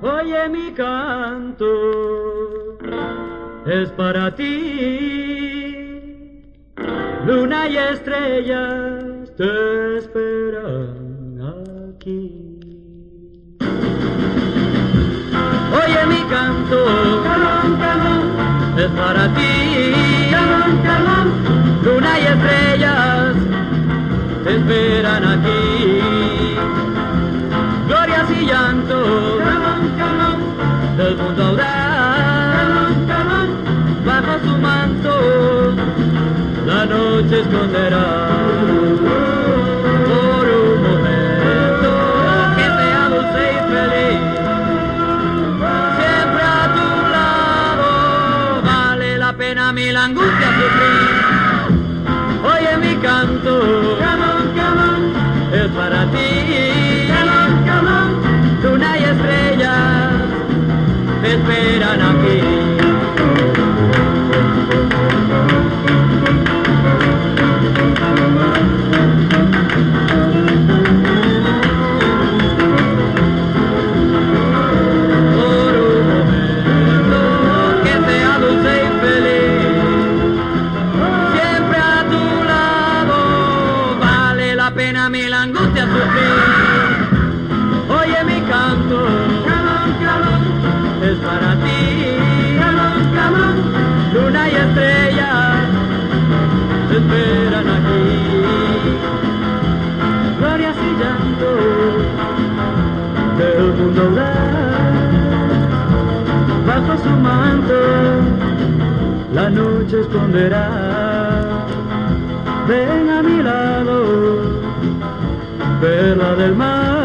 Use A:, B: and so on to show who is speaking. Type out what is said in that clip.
A: Oye mi canto, es para ti. Luna y estrellas te esperan aquí. Oye mi canto, es para ti. Luna y estrellas te esperan aquí. Del mundo audaz. Bajo su manto la noche esconderá. Por un momento que sea dulce y feliz. Siempre a tu lado vale la pena mil angustias sufrir. Oye mi canto, es para ti. Te esperan aquí. Por un que sea dulce y feliz. Siempre a tu lado vale la pena mil angustias sufrir. Bajo su manto la noche esconderá. Ven a mi lado, perla del mar,